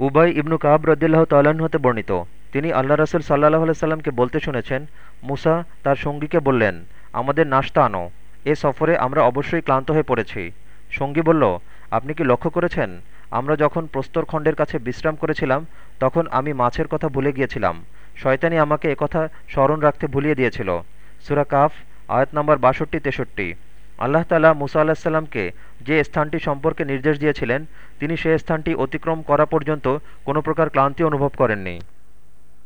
উবাই ইবনু কাব রদিল্লাহ তাল্লাহ্ন হতে বর্ণিত। তিনি আল্লাহ রসুল সাল্লাহ আলাইসাল্লামকে বলতে শুনেছেন, মুসা তার সঙ্গীকে বললেন, আমাদের নাশতা আনো, এ সফরে আমরা অবশ্যই ক্লান্ত হয়ে পড়েছি। সঙ্গী বলল, আপনি কি লক্ষ্য করেছেন? আমরা যখন প্রস্তরখণ্ডের কাছে বিশ্রাম করেছিলাম, তখন আমি মাছের কথা ভুলে গিয়েছিলাম। শয়তানি আমাকে একথা স্মরণ রাখতে ভুলিয়ে দিয়েছিল। সুরা কাফ, আয়াত নম্বর বাষট্টি তেষট্টি। আল্লাহ তালা মুসা আল্লাহিসাল্লামকে যে স্থানটি সম্পর্কে নির্দেশ দিয়েছিলেন, তিনি সে স্থানটি অতিক্রম করা পর্যন্ত কোনো প্রকার ক্লান্তি অনুভব করেননি।